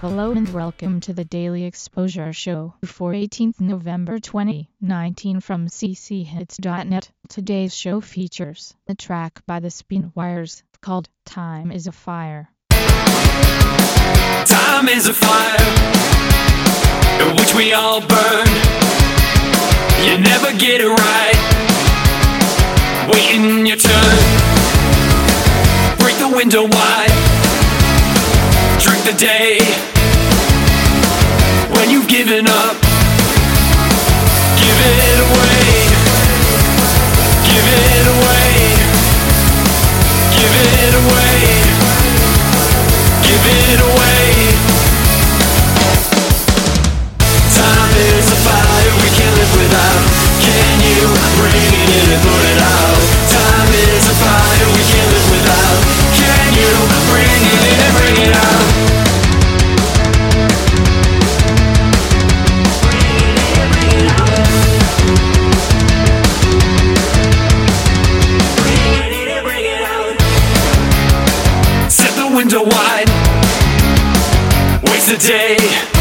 Hello and welcome to the Daily Exposure Show for 18th November 2019 from cchits.net. Today's show features a track by the Spinwires called Time is a Fire. Time is a fire in which we all burn. You never get it right. Waiting your turn. Break the window wide. Drink the day. You've up, give it away. The window. Waste a day.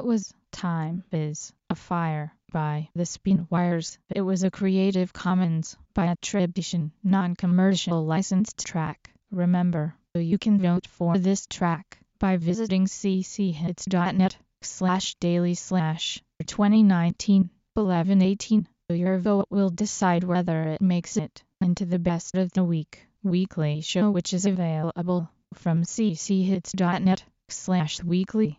That was Time is a Fire by the Spin Wires. It was a Creative Commons by attribution, non-commercial licensed track. Remember, you can vote for this track by visiting cchits.net slash daily slash 2019 1118. Your vote will decide whether it makes it into the best of the week weekly show which is available from cchits.net slash weekly.